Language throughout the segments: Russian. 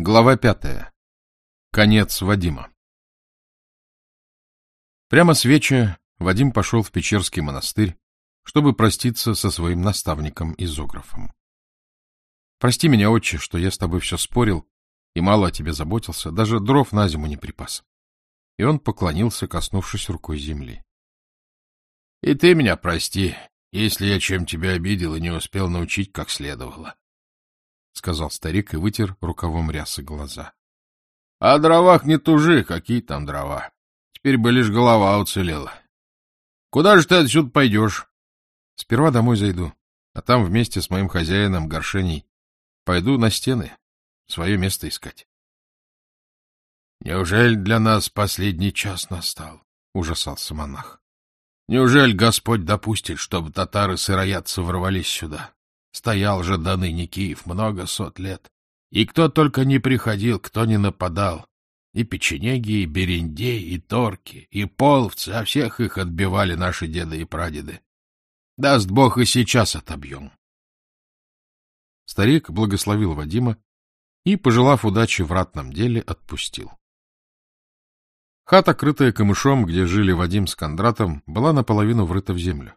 Глава пятая. Конец Вадима. Прямо с вечера Вадим пошел в Печерский монастырь, чтобы проститься со своим наставником изографом. Прости меня, отче, что я с тобой все спорил и мало о тебе заботился, даже дров на зиму не припас. И он поклонился, коснувшись рукой земли. — И ты меня прости, если я чем тебя обидел и не успел научить как следовало. — сказал старик и вытер рукавом рясы глаза. — О дровах не тужи, какие там дрова. Теперь бы лишь голова уцелела. Куда же ты отсюда пойдешь? — Сперва домой зайду, а там вместе с моим хозяином Горшеней пойду на стены свое место искать. — Неужели для нас последний час настал? — ужасался монах. — Неужели Господь допустит, чтобы татары-сыроядцы ворвались сюда? Стоял же доныне Киев много сот лет. И кто только не приходил, кто не нападал. И печенеги, и берендей, и торки, и половцы, а всех их отбивали наши деды и прадеды. Даст Бог, и сейчас отобьем. Старик благословил Вадима и, пожелав удачи в ратном деле, отпустил. Хата, крытая камышом, где жили Вадим с Кондратом, была наполовину врыта в землю.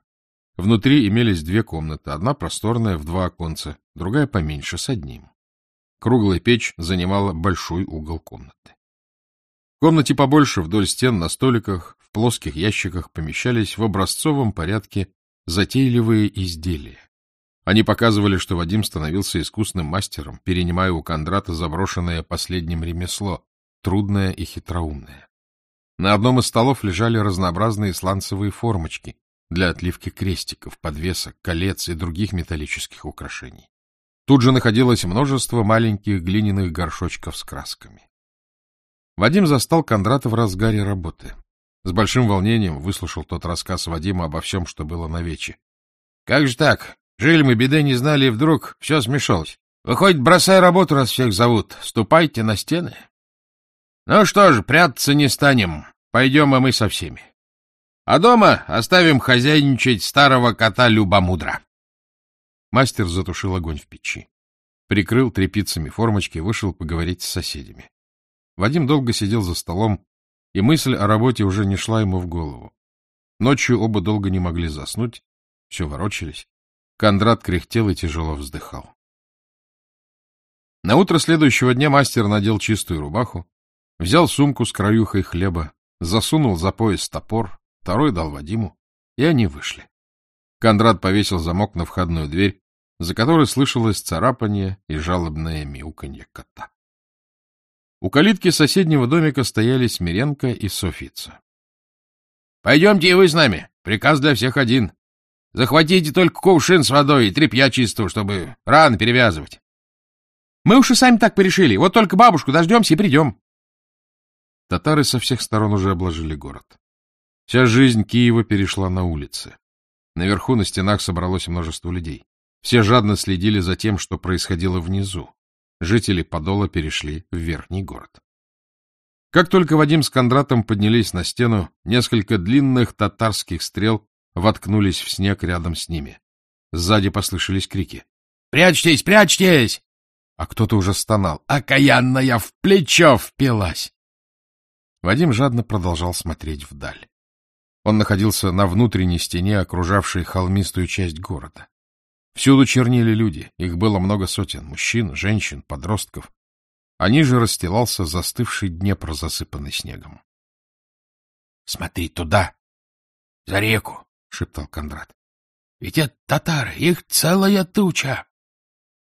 Внутри имелись две комнаты, одна просторная в два оконца, другая поменьше, с одним. Круглая печь занимала большой угол комнаты. В комнате побольше вдоль стен на столиках, в плоских ящиках помещались в образцовом порядке затейливые изделия. Они показывали, что Вадим становился искусным мастером, перенимая у Кондрата заброшенное последним ремесло, трудное и хитроумное. На одном из столов лежали разнообразные сланцевые формочки, для отливки крестиков, подвесок, колец и других металлических украшений. Тут же находилось множество маленьких глиняных горшочков с красками. Вадим застал Кондрата в разгаре работы. С большим волнением выслушал тот рассказ Вадима обо всем, что было на вече. — Как же так? Жили мы, беды не знали, и вдруг все смешалось. Выходит, бросай работу, раз всех зовут. Ступайте на стены. Ну что ж, прятаться не станем. Пойдем, и мы со всеми. А дома оставим хозяйничать старого кота Любомудра. Мастер затушил огонь в печи. Прикрыл тряпицами формочки и вышел поговорить с соседями. Вадим долго сидел за столом, и мысль о работе уже не шла ему в голову. Ночью оба долго не могли заснуть, все ворочались. Кондрат кряхтел и тяжело вздыхал. На утро следующего дня мастер надел чистую рубаху, взял сумку с краюхой хлеба, засунул за пояс топор, второй дал Вадиму, и они вышли. Кондрат повесил замок на входную дверь, за которой слышалось царапание и жалобное мяуканье кота. У калитки соседнего домика стояли Смиренко и Софица. — Пойдемте и вы с нами. Приказ для всех один. Захватите только кувшин с водой и тряпья чистого, чтобы раны перевязывать. — Мы уж и сами так порешили. Вот только бабушку дождемся и придем. Татары со всех сторон уже обложили город. Вся жизнь Киева перешла на улицы. Наверху на стенах собралось множество людей. Все жадно следили за тем, что происходило внизу. Жители Подола перешли в верхний город. Как только Вадим с Кондратом поднялись на стену, несколько длинных татарских стрел воткнулись в снег рядом с ними. Сзади послышались крики. — Прячьтесь, прячьтесь! А кто-то уже стонал. «Окаянная в плечо впилась!» Вадим жадно продолжал смотреть вдаль. Он находился на внутренней стене, окружавшей холмистую часть города. Всюду чернили люди, их было много сотен, мужчин, женщин, подростков. А ниже расстилался застывший Днепр, засыпанный снегом. — Смотри туда, за реку, — шептал Кондрат. — Ведь это татары, их целая туча.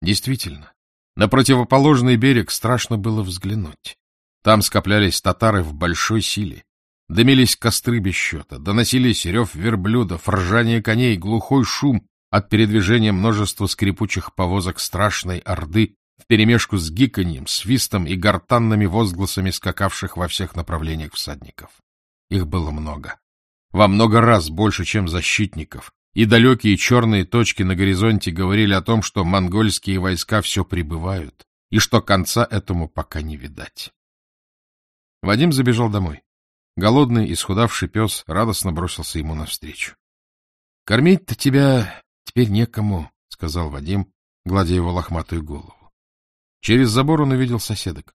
Действительно, на противоположный берег страшно было взглянуть. Там скоплялись татары в большой силе. Дымились костры без счета, доносились рев верблюдов, ржание коней, глухой шум от передвижения множества скрипучих повозок страшной орды вперемешку с гиканьем, свистом и гортанными возгласами скакавших во всех направлениях всадников. Их было много. Во много раз больше, чем защитников, и далекие черные точки на горизонте говорили о том, что монгольские войска все прибывают, и что конца этому пока не видать. Вадим забежал домой. Голодный, исхудавший пес радостно бросился ему навстречу. — Кормить-то тебя теперь некому, — сказал Вадим, гладя его лохматую голову. Через забор он увидел соседок.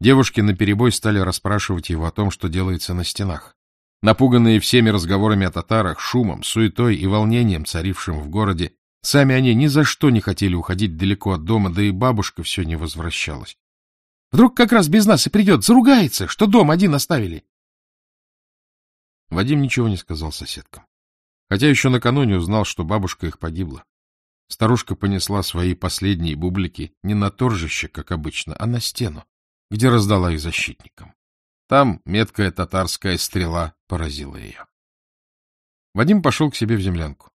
Девушки наперебой стали расспрашивать его о том, что делается на стенах. Напуганные всеми разговорами о татарах, шумом, суетой и волнением, царившим в городе, сами они ни за что не хотели уходить далеко от дома, да и бабушка все не возвращалась. Вдруг как раз без нас и придет, заругается, что дом один оставили. Вадим ничего не сказал соседкам. Хотя еще накануне узнал, что бабушка их погибла. Старушка понесла свои последние бублики не на торжище, как обычно, а на стену где раздала их защитникам. Там меткая татарская стрела поразила ее. Вадим пошел к себе в землянку.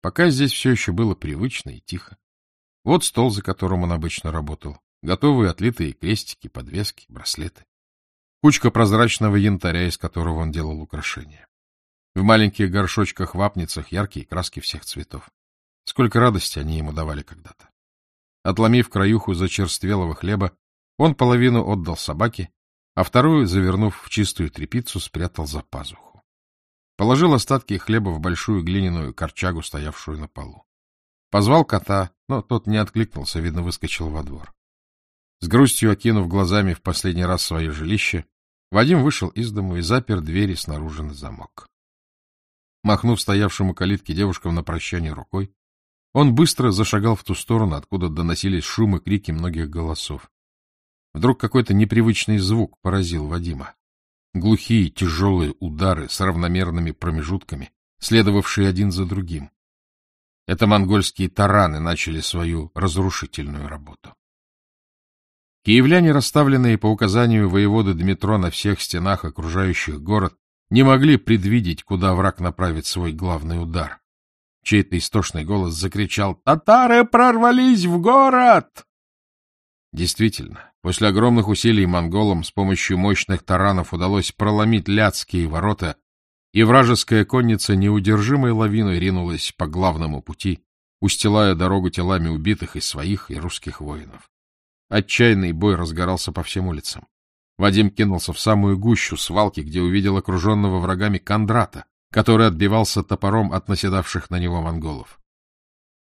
Пока здесь все еще было привычно и тихо. Вот стол, за которым он обычно работал. Готовые отлитые крестики, подвески, браслеты. Кучка прозрачного янтаря, из которого он делал украшения. В маленьких горшочках-вапницах яркие краски всех цветов. Сколько радости они ему давали когда-то. Отломив краюху зачерствелого хлеба, он половину отдал собаке, а вторую, завернув в чистую тряпицу, спрятал за пазуху. Положил остатки хлеба в большую глиняную корчагу, стоявшую на полу. Позвал кота, но тот не откликнулся, видно, выскочил во двор. С грустью окинув глазами в последний раз свое жилище, Вадим вышел из дому и запер двери снаружи на замок. Махнув стоявшему калитке девушкам на прощание рукой, он быстро зашагал в ту сторону, откуда доносились шумы, крики многих голосов. Вдруг какой-то непривычный звук поразил Вадима. Глухие, тяжелые удары с равномерными промежутками, следовавшие один за другим. Это монгольские тараны начали свою разрушительную работу. Киевляне, расставленные по указанию воеводы Дмитро на всех стенах окружающих город, не могли предвидеть, куда враг направит свой главный удар. Чей-то истошный голос закричал «Татары прорвались в город!» Действительно, после огромных усилий монголам с помощью мощных таранов удалось проломить Ляцкие ворота, и вражеская конница неудержимой лавиной ринулась по главному пути, устилая дорогу телами убитых и своих, и русских воинов. Отчаянный бой разгорался по всем улицам. Вадим кинулся в самую гущу свалки, где увидел окруженного врагами Кондрата, который отбивался топором от наседавших на него монголов.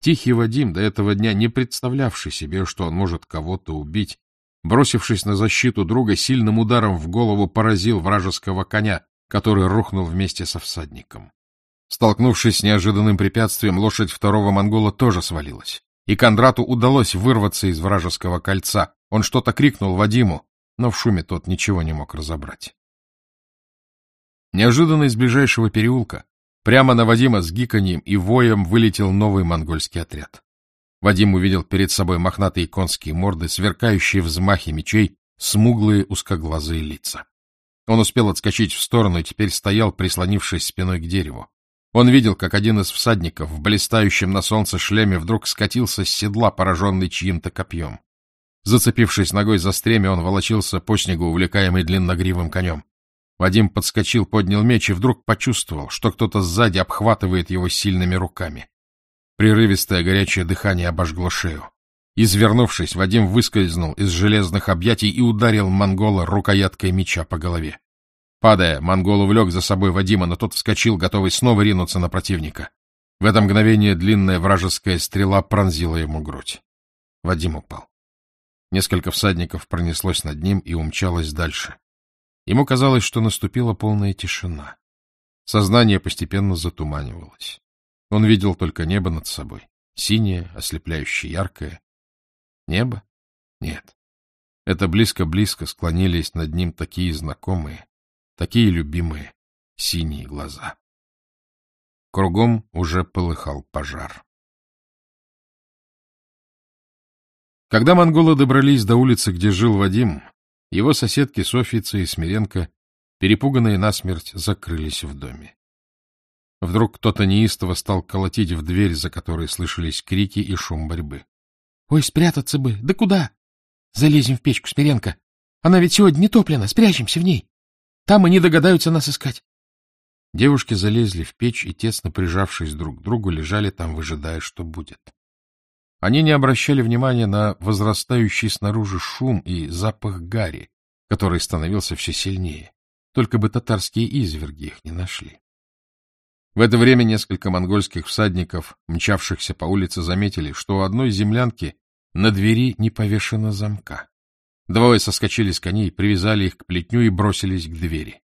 Тихий Вадим, до этого дня не представлявший себе, что он может кого-то убить, бросившись на защиту друга, сильным ударом в голову поразил вражеского коня, который рухнул вместе со всадником. Столкнувшись с неожиданным препятствием, лошадь второго монгола тоже свалилась. И Кондрату удалось вырваться из вражеского кольца. Он что-то крикнул Вадиму, но в шуме тот ничего не мог разобрать. Неожиданно из ближайшего переулка Прямо на Вадима с гиканьем и воем вылетел новый монгольский отряд. Вадим увидел перед собой мохнатые конские морды, сверкающие взмахи мечей, смуглые узкоглазые лица. Он успел отскочить в сторону и теперь стоял, прислонившись спиной к дереву. Он видел, как один из всадников в блистающем на солнце шлеме вдруг скатился с седла, пораженный чьим-то копьем. Зацепившись ногой за стремя, он волочился по снегу, увлекаемый длинногривым конем. Вадим подскочил, поднял меч и вдруг почувствовал, что кто-то сзади обхватывает его сильными руками. Прерывистое горячее дыхание обожгло шею. Извернувшись, Вадим выскользнул из железных объятий и ударил монгола рукояткой меча по голове. Падая, монгол увлек за собой Вадима, но тот вскочил, готовый снова ринуться на противника. В это мгновение длинная вражеская стрела пронзила ему грудь. Вадим упал. Несколько всадников пронеслось над ним и умчалось дальше. Ему казалось, что наступила полная тишина. Сознание постепенно затуманивалось. Он видел только небо над собой, синее, ослепляющее яркое. Небо? Нет. Это близко-близко склонились над ним такие знакомые, такие любимые синие глаза. Кругом уже полыхал пожар. Когда монголы добрались до улицы, где жил Вадим, его соседки Софьица и Смиренко, перепуганные насмерть, закрылись в доме. Вдруг кто-то неистово стал колотить в дверь, за которой слышались крики и шум борьбы. — Ой, спрятаться бы! Да куда? — Залезем в печку, Смиренко. Она ведь сегодня не топлена, спрячемся в ней. Там они догадаются нас искать. Девушки залезли в печь и, тесно прижавшись друг к другу, лежали там, выжидая, что будет. Они не обращали внимания на возрастающий снаружи шум и запах гари, который становился все сильнее, только бы татарские изверги их не нашли. В это время несколько монгольских всадников, мчавшихся по улице, заметили, что у одной землянки На двери не повешено замка. Двое соскочили с коней, привязали их к плетню и бросились к двери.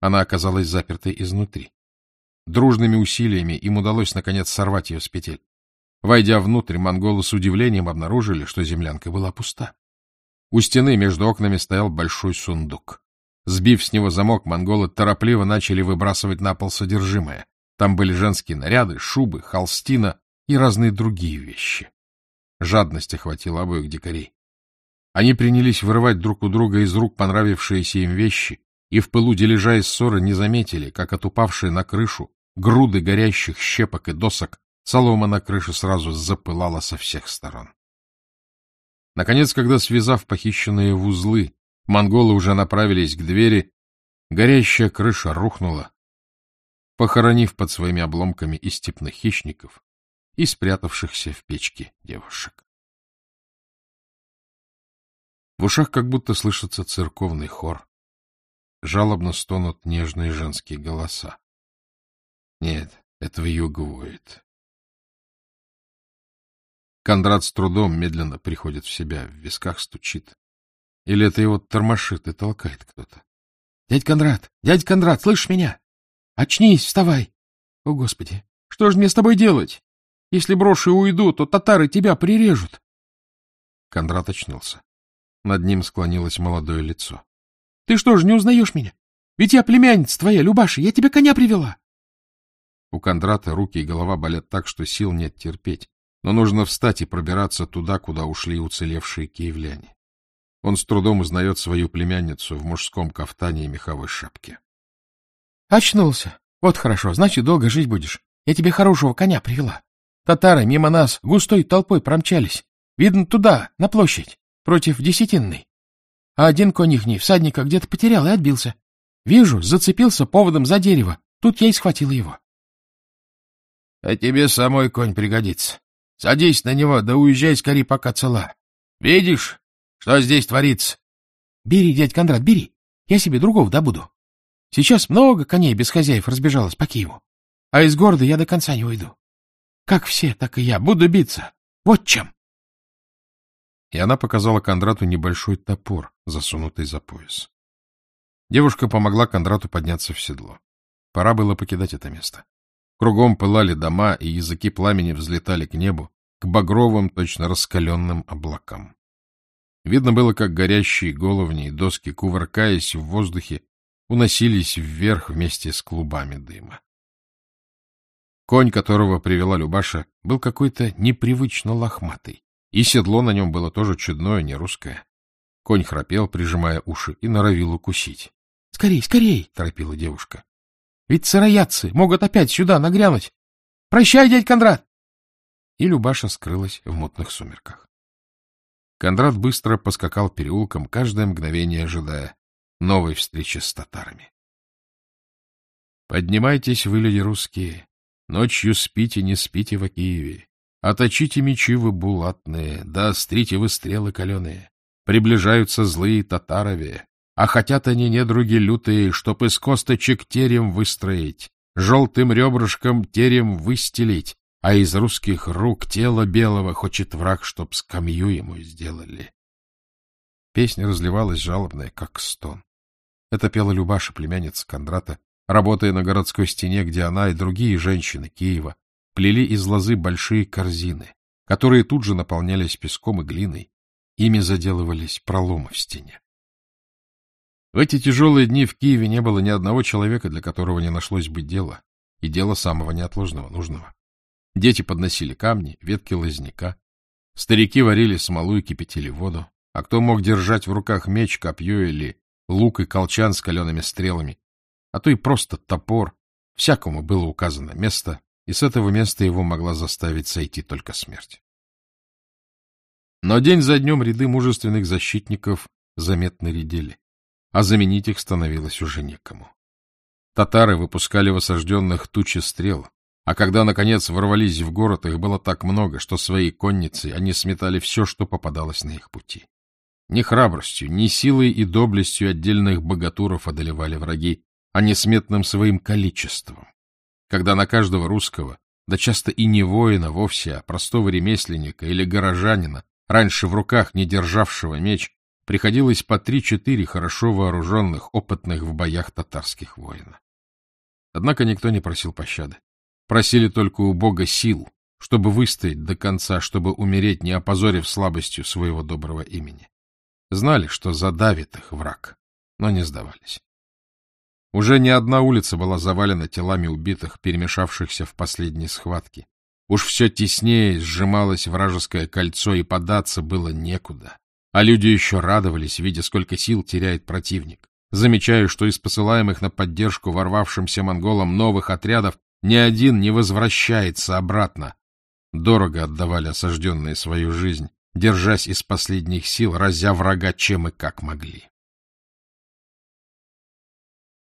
Она оказалась запертой изнутри. Дружными усилиями им удалось, наконец, сорвать ее с петель. Войдя внутрь, монголы с удивлением обнаружили, что землянка была пуста. У стены между окнами стоял большой сундук. Сбив с него замок, монголы торопливо начали выбрасывать на пол содержимое. Там были женские наряды, шубы, холстина и разные другие вещи. Жадность охватила обоих дикарей. Они принялись вырывать друг у друга из рук понравившиеся им вещи, и в пылу дележа и ссоры не заметили, как от упавшей на крышу груды горящих щепок и досок Солома на крыше сразу запылала со всех сторон. Наконец, когда, связав похищенные в узлы, монголы уже направились к двери, горящая крыша рухнула, похоронив под своими обломками и степных хищников, и спрятавшихся в печке девушек. В ушах как будто слышится церковный хор. Жалобно стонут нежные женские голоса. Нет, это вьюга воет. Кондрат с трудом медленно приходит в себя, в висках стучит. Или это его тормошит и толкает кто-то. — Дядь Кондрат! Дядь Кондрат, слышишь меня? Очнись, вставай! О, Господи, что же мне с тобой делать? Если брошу и уйду, то татары тебя прирежут. Кондрат очнулся. Над ним склонилось молодое лицо. — Ты что же, не узнаешь меня? Ведь я племянница твоя, Любаша, я тебе коня привела. У Кондрата руки и голова болят так, что сил нет терпеть но нужно встать и пробираться туда, куда ушли уцелевшие киевляне. Он с трудом узнает свою племянницу в мужском кафтане и меховой шапке. — Очнулся. Вот хорошо, значит, долго жить будешь. Я тебе хорошего коня привела. Татары мимо нас густой толпой промчались. Видно, туда, на площадь, против Десятинной. А один конь ихний всадника где-то потерял и отбился. Вижу, зацепился поводом за дерево. Тут я и схватила его. — А тебе самой конь пригодится. Садись на него, да уезжай скорее, пока цела. Видишь, что здесь творится? Бери, дядь Кондрат, бери. Я себе другого добуду. Сейчас много коней без хозяев разбежалось по Киеву. А из города я до конца не уйду. Как все, так и я буду биться. Вот чем. И она показала Кондрату небольшой топор, засунутый за пояс. Девушка помогла Кондрату подняться в седло. Пора было покидать это место. Кругом пылали дома, и языки пламени взлетали к небу, к багровым, точно раскаленным облакам. Видно было, как горящие головни и доски, кувыркаясь в воздухе, уносились вверх вместе с клубами дыма. Конь, которого привела Любаша, был какой-то непривычно лохматый, и седло на нем было тоже чудное, не русское. Конь храпел, прижимая уши, и норовил укусить. — Скорей, скорей! — торопила девушка. Ведь сыроядцы могут опять сюда нагрянуть. Прощай, дядь Кондрат! И Любаша скрылась в мутных сумерках. Кондрат быстро поскакал переулком, каждое мгновение ожидая новой встречи с татарами. Поднимайтесь, вы, люди русские, ночью спите, не спите в Киеве. Оточите мечи вы булатные, да острите вы стрелы каленые. Приближаются злые татарове, а хотят они, недруги лютые, чтоб из косточек терем выстроить, желтым ребрышком терем выстелить, а из русских рук тело белого хочет враг, чтоб скамью ему сделали. Песня разливалась жалобная, как стон. Это пела Любаша, племянница Кондрата, работая на городской стене, где она и другие женщины Киева плели из лозы большие корзины, которые тут же наполнялись песком и глиной, ими заделывались проломы в стене. В эти тяжелые дни в Киеве не было ни одного человека, для которого не нашлось бы дела, и дела самого неотложного, нужного. Дети подносили камни, ветки лозняка, старики варили смолу и кипятили воду, а кто мог держать в руках меч, копье или лук и колчан с калеными стрелами, а то и просто топор, всякому было указано место, и с этого места его могла заставить сойти только смерть. Но день за днем ряды мужественных защитников заметно редели а заменить их становилось уже некому. Татары выпускали в осажденных тучи стрел, а когда, наконец, ворвались в город, их было так много, что своей конницей они сметали все, что попадалось на их пути. Ни храбростью, ни силой и доблестью отдельных богатуров одолевали враги, а несметным своим количеством. Когда на каждого русского, да часто и не воина вовсе, а простого ремесленника или горожанина, раньше в руках не державшего меч, приходилось по три-четыре хорошо вооруженных, опытных в боях татарских воина. Однако никто не просил пощады. Просили только у Бога сил, чтобы выстоять до конца, чтобы умереть, не опозорив слабостью своего доброго имени. Знали, что задавит их враг, но не сдавались. Уже не одна улица была завалена телами убитых, перемешавшихся в последней схватке. Уж все теснее сжималось вражеское кольцо, и податься было некуда. А люди еще радовались, видя, сколько сил теряет противник. Замечая, что из посылаемых на поддержку ворвавшимся монголам новых отрядов ни один не возвращается обратно. Дорого отдавали осажденные свою жизнь, держась из последних сил, разя врага чем и как могли.